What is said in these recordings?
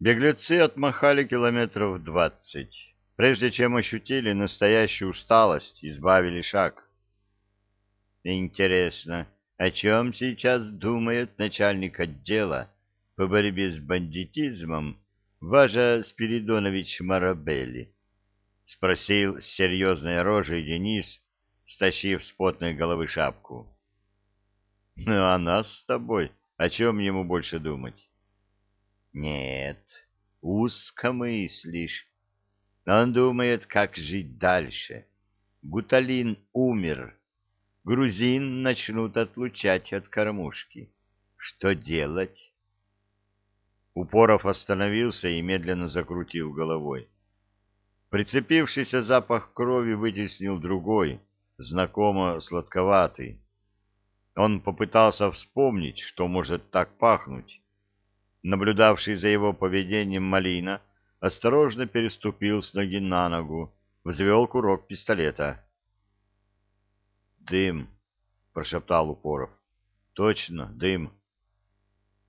Беглецы отмахали километров двадцать, прежде чем ощутили настоящую усталость и сбавили шаг. Интересно, о чем сейчас думает начальник отдела по борьбе с бандитизмом Важа Спиридонович Марабелли? — спросил с серьезной рожей Денис, стащив с потной головы шапку. — Ну, а нас с тобой, о чем ему больше думать? Нет, узко мыслишь. Он думает, как жить дальше. Гуталин умер. Грузин начнут отлучать от кормушки. Что делать? Упоров остановился и медленно закрутил головой. Прицепившийся запах крови вытеснил другой, знакомо сладковатый. Он попытался вспомнить, что может так пахнуть, Наблюдавший за его поведением Малина осторожно переступил с ноги на ногу, взвел курок пистолета. «Дым!» — прошептал Упоров. «Точно, дым!»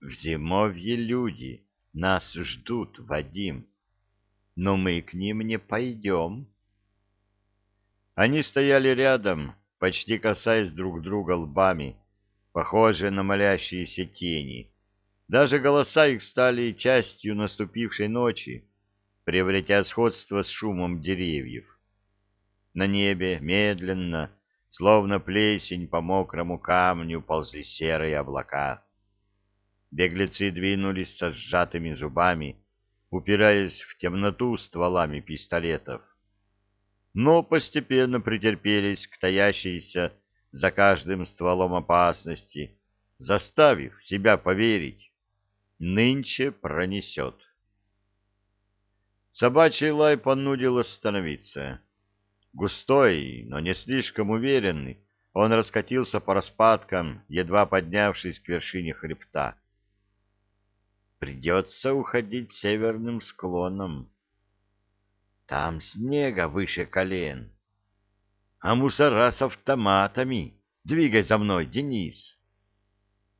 «В зимовье люди, нас ждут, Вадим, но мы к ним не пойдем». Они стояли рядом, почти касаясь друг друга лбами, похожие на молящиеся тени, даже голоса их стали частью наступившей ночи, приобретя сходство с шумом деревьев. На небе медленно, словно плесень по мокрому камню, ползли серые облака. Беглецы двинулись со сжатыми зубами, упираясь в темноту стволами пистолетов. Но постепенно претерпелись к таящейся за каждым стволом опасности, заставив себя поверить, Нынче пронесет. Собачий лай понудил остановиться. Густой, но не слишком уверенный, он раскатился по распадкам, едва поднявшись к вершине хребта. Придется уходить северным склоном. Там снега выше колен. А мусора с автоматами. Двигай за мной, Денис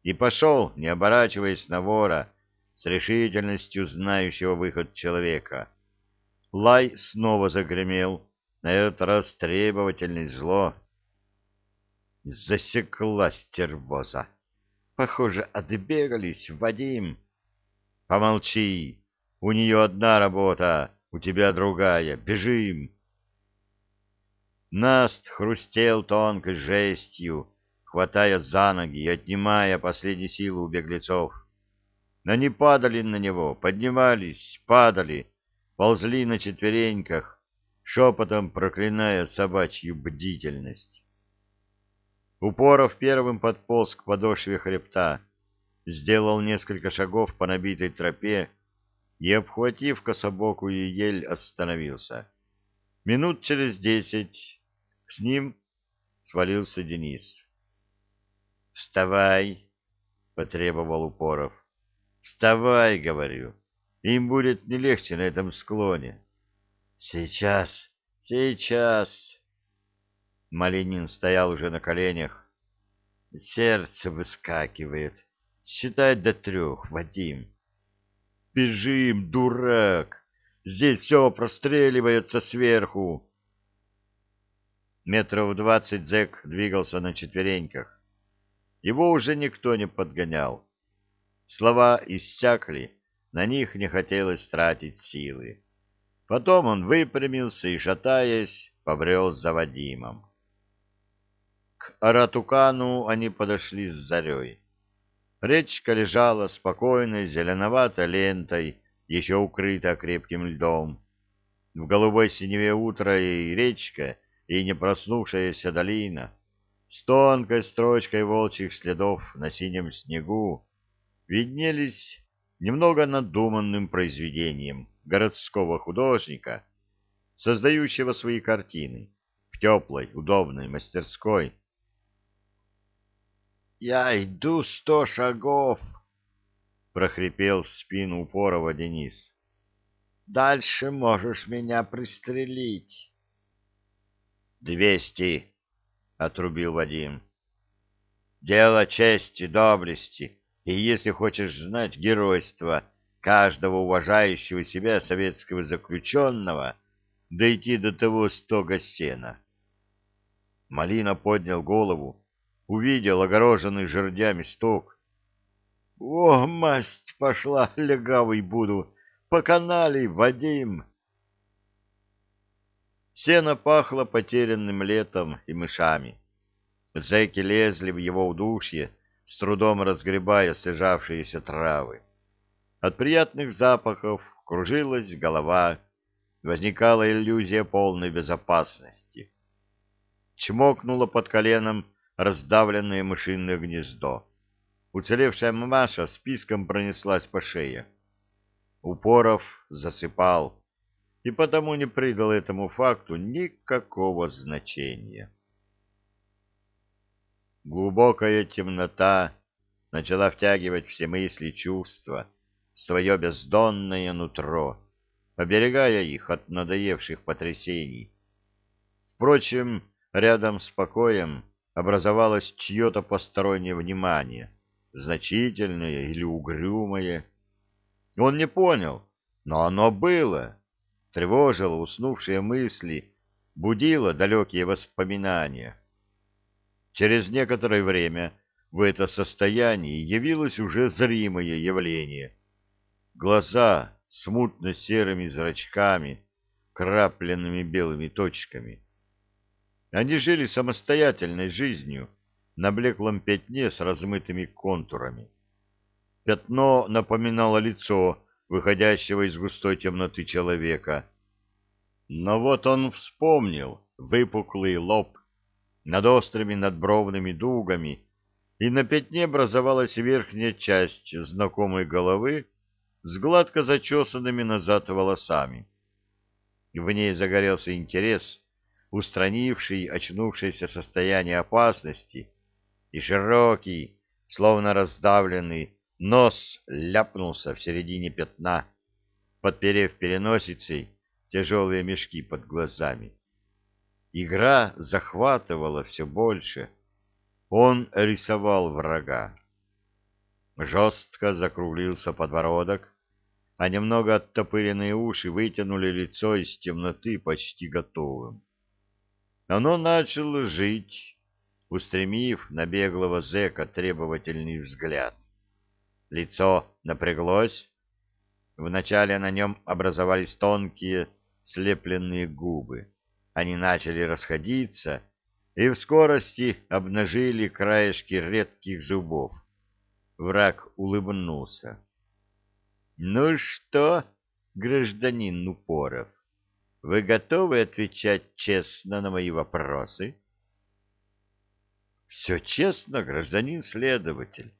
и пошел, не оборачиваясь на вора, с решительностью знающего выход человека. Лай снова загремел, на этот раз требовательный зло. Засеклась тервоза. Похоже, отбегались, Вадим. Помолчи, у нее одна работа, у тебя другая, бежим. Наст хрустел тонкой жестью, хватая за ноги и отнимая последние силы у беглецов. Они падали на него, поднимались, падали, ползли на четвереньках, шепотом проклиная собачью бдительность. Упоров первым подполз к подошве хребта, сделал несколько шагов по набитой тропе и, обхватив кособокую ель, остановился. Минут через десять с ним свалился Денис. «Вставай!» — потребовал Упоров. «Вставай!» — говорю. «Им будет не легче на этом склоне». «Сейчас! Сейчас!» Малинин стоял уже на коленях. Сердце выскакивает. Считай до трех, Вадим. «Бежим, дурак! Здесь все простреливается сверху!» Метров двадцать зэк двигался на четвереньках. Его уже никто не подгонял. Слова иссякли, на них не хотелось тратить силы. Потом он выпрямился и, шатаясь, побрел за Вадимом. К Аратукану они подошли с зарей. Речка лежала спокойной зеленоватой лентой, еще укрыта крепким льдом. В голубой синеве утра и речка, и не проснувшаяся долина — с тонкой строчкой волчьих следов на синем снегу виднелись немного надуманным произведением городского художника, создающего свои картины в теплой, удобной мастерской. «Я иду сто шагов!» — прохрипел в спину Упорова Денис. «Дальше можешь меня пристрелить». «Двести!» — отрубил Вадим. «Дело чести, доблести, и, если хочешь знать, геройства, каждого уважающего себя советского заключенного дойти до того стога сена. Малина поднял голову, увидел огороженный жердями стог. — О, масть пошла, легавый буду, по канале, Вадим! Сено пахло потерянным летом и мышами. Зэки лезли в его удушье, с трудом разгребая сжавшиеся травы. От приятных запахов кружилась голова, возникала иллюзия полной безопасности. Чмокнуло под коленом раздавленное мышиное гнездо. Уцелевшая мамаша списком пронеслась по шее. Упоров засыпал и потому не придал этому факту никакого значения. Глубокая темнота начала втягивать все мысли и чувства в свое бездонное нутро, оберегая их от надоевших потрясений. Впрочем, рядом с покоем образовалось чье-то постороннее внимание, значительное или угрюмое. Он не понял, но оно было, тревожило уснувшие мысли, будило далекие воспоминания. Через некоторое время в это состояние явилось уже зримое явление. Глаза с мутно-серыми зрачками, крапленными белыми точками. Они жили самостоятельной жизнью на блеклом пятне с размытыми контурами. Пятно напоминало лицо выходящего из густой темноты человека. Но вот он вспомнил выпуклый лоб, над острыми надбровными дугами, и на пятне образовалась верхняя часть знакомой головы с гладко зачесанными назад волосами. В ней загорелся интерес, устранивший очнувшееся состояние опасности, и широкий, словно раздавленный, нос ляпнулся в середине пятна, подперев переносицей тяжелые мешки под глазами. Игра захватывала все больше. Он рисовал врага. Жестко закруглился подбородок, а немного оттопыренные уши вытянули лицо из темноты почти готовым. Оно начало жить, устремив на беглого зэка требовательный взгляд. Лицо напряглось. Вначале на нем образовались тонкие слепленные губы они начали расходиться и в скорости обнажили краешки редких зубов. Враг улыбнулся. — Ну что, гражданин Упоров, вы готовы отвечать честно на мои вопросы? — Все честно, гражданин следователь.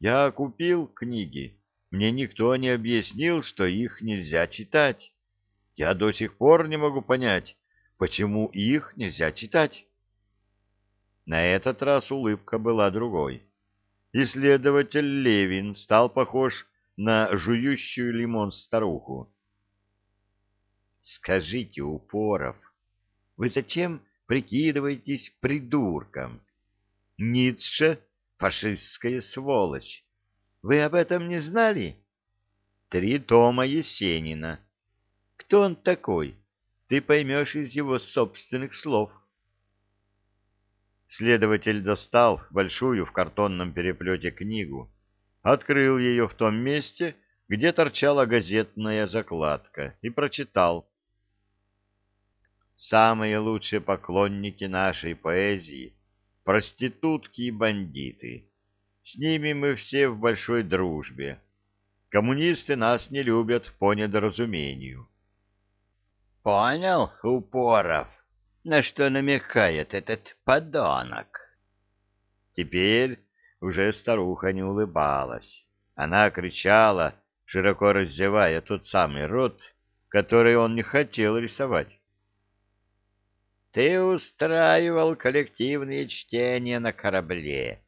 Я купил книги. Мне никто не объяснил, что их нельзя читать. Я до сих пор не могу понять, Почему их нельзя читать? На этот раз улыбка была другой. Исследователь Левин стал похож на жующую лимон старуху. Скажите, Упоров, вы зачем прикидываетесь придурком? Ницше — фашистская сволочь. Вы об этом не знали? Три тома Есенина. Кто он такой? ты поймешь из его собственных слов. Следователь достал большую в картонном переплете книгу, открыл ее в том месте, где торчала газетная закладка, и прочитал. «Самые лучшие поклонники нашей поэзии — проститутки и бандиты. С ними мы все в большой дружбе. Коммунисты нас не любят по недоразумению». Понял, Упоров, на что намекает этот подонок? Теперь уже старуха не улыбалась. Она кричала, широко раздевая тот самый рот, который он не хотел рисовать. Ты устраивал коллективные чтения на корабле.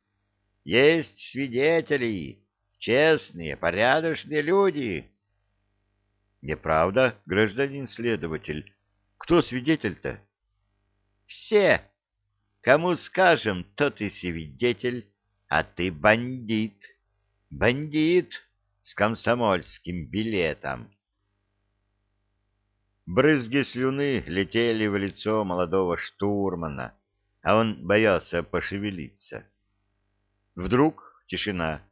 Есть свидетели, честные, порядочные люди. Неправда, гражданин следователь. Кто свидетель-то? Все. Кому скажем, тот и свидетель, а ты бандит. Бандит, с комсомольским билетом. Брызги слюны летели в лицо молодого штурмана, а он боялся пошевелиться. Вдруг тишина.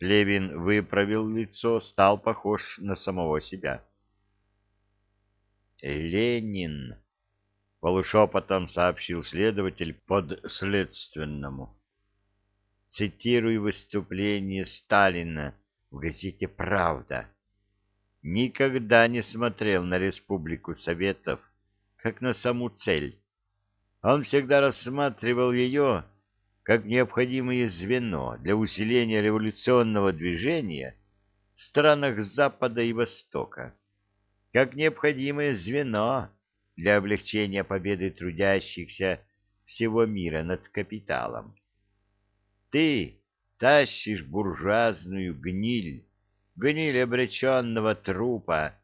Левин выправил лицо, стал похож на самого себя. «Ленин!» — полушепотом сообщил следователь под следственному. «Цитирую выступление Сталина в газете «Правда». Никогда не смотрел на Республику Советов как на саму цель. Он всегда рассматривал ее как необходимое звено для усиления революционного движения в странах Запада и Востока, как необходимое звено для облегчения победы трудящихся всего мира над капиталом. Ты тащишь буржуазную гниль, гниль обреченного трупа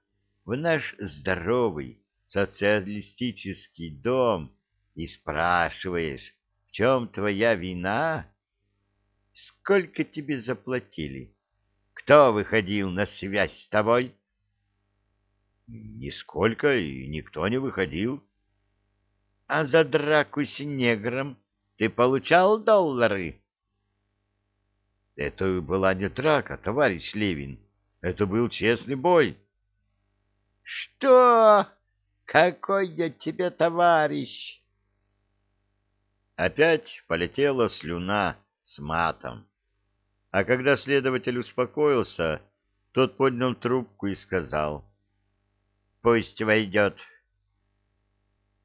в наш здоровый социалистический дом и спрашиваешь, в чем твоя вина? Сколько тебе заплатили? Кто выходил на связь с тобой? Нисколько, и никто не выходил. А за драку с негром ты получал доллары? Это была не драка, товарищ Левин. Это был честный бой. Что? Какой я тебе товарищ? Опять полетела слюна с матом. А когда следователь успокоился, тот поднял трубку и сказал — Пусть войдет.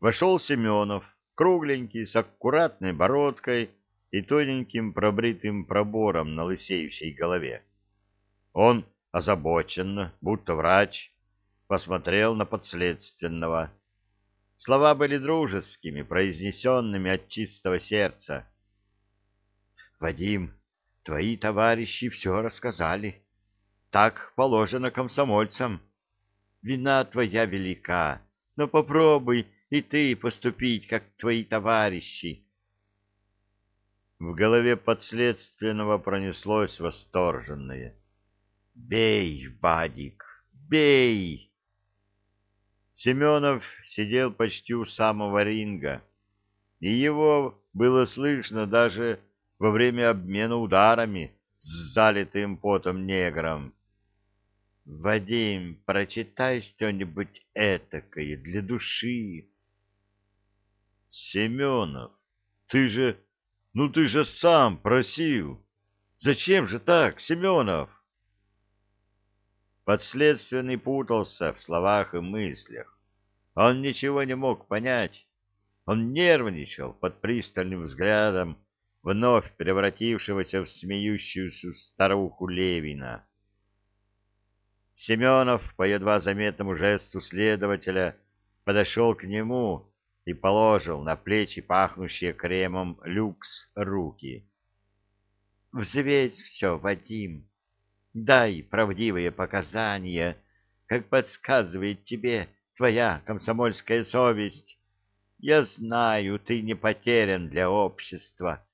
Вошел Семенов, кругленький, с аккуратной бородкой и тоненьким пробритым пробором на лысеющей голове. Он озабоченно, будто врач, посмотрел на подследственного. Слова были дружескими, произнесенными от чистого сердца. — Вадим, твои товарищи все рассказали. Так положено комсомольцам. — Вина твоя велика, но попробуй и ты поступить, как твои товарищи. В голове подследственного пронеслось восторженное. «Бей, Бадик, бей!» Семенов сидел почти у самого ринга, и его было слышно даже во время обмена ударами с залитым потом негром. Вадим, прочитай что-нибудь этакое для души. Семенов, ты же, ну ты же сам просил. Зачем же так, Семенов? Подследственный путался в словах и мыслях. Он ничего не мог понять. Он нервничал под пристальным взглядом вновь превратившегося в смеющуюся старуху Левина. Семенов по едва заметному жесту следователя подошел к нему и положил на плечи пахнущие кремом люкс руки. — Взвесь все, Вадим. Дай правдивые показания, как подсказывает тебе твоя комсомольская совесть. Я знаю, ты не потерян для общества.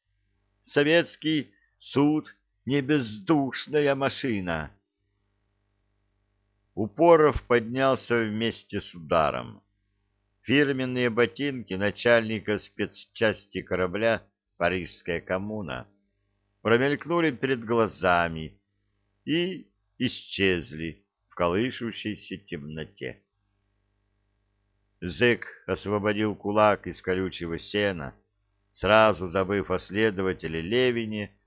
Советский суд — не бездушная машина. Упоров поднялся вместе с ударом. Фирменные ботинки начальника спецчасти корабля «Парижская коммуна» промелькнули перед глазами и исчезли в колышущейся темноте. Зэк освободил кулак из колючего сена, сразу забыв о следователе Левине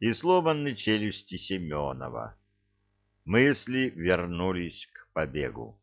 и сломанной челюсти Семенова мысли вернулись к побегу.